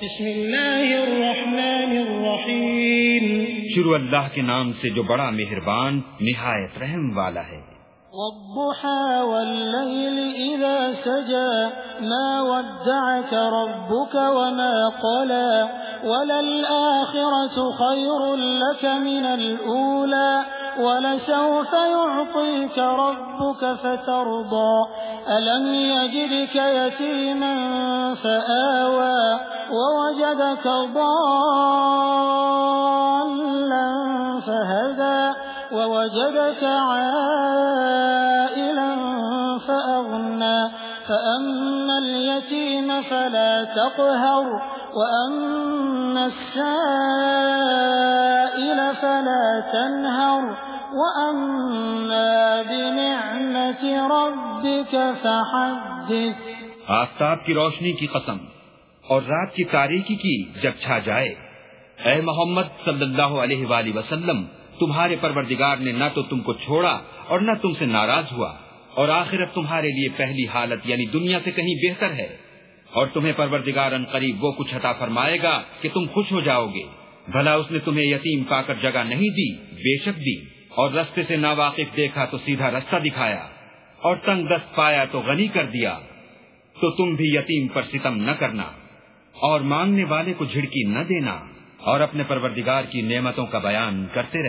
بسم الله الرحمن الرحيم شروع اللہ کے نام سے جو بڑا مہربان نہایت رحم والا ہے۔ والضحى والليل إذا سجى ما ودعك ربك وما قلى وللآخرة خير لك من الأولى۔ ولسوف يعطيك ربك فترضى ألم يجدك يتيما فآوى ووجدك ضالا فهدى ووجدك عائلا فأغنى فأما اليتيم فلا تقهر وأما السائل فلا تنهر وأما بنعمة ربك فحدث آفتاب کی روشنی کی قسم۔ اور رات کی تاریکی کی جب چھا جائے۔ اے محمد صلی اللہ علیہ وآلہ وسلم، تمہارے پروردگار نے نہ تو تم کو چھوڑا اور نہ تم سے ناراض ہوا، اور آخرت تمہارے لیے پہلی حالت یعنی دنیا سے کہیں بہتر ہے۔ اور تمہیں پروردگار ان قریب وہ کچھ عطا فرمائے گا کہ تم خوش ہو جاؤ گے۔ بھلا اس نے تمہیں یتیم پا کر جگہ نہیں دی، بے شک دی۔ اور رستے سے ناواقف دیکھا تو سیدھا رستہ دکھایا، اور تنگ دست پایا تو غنی کر دیا۔ تو تم بھی یتیم پر ستم نہ کرنا۔ اور مانگنے والے کو جھڑکی نہ دینا اور اپنے پروردگار کی نعمتوں کا بیان کرتے رہے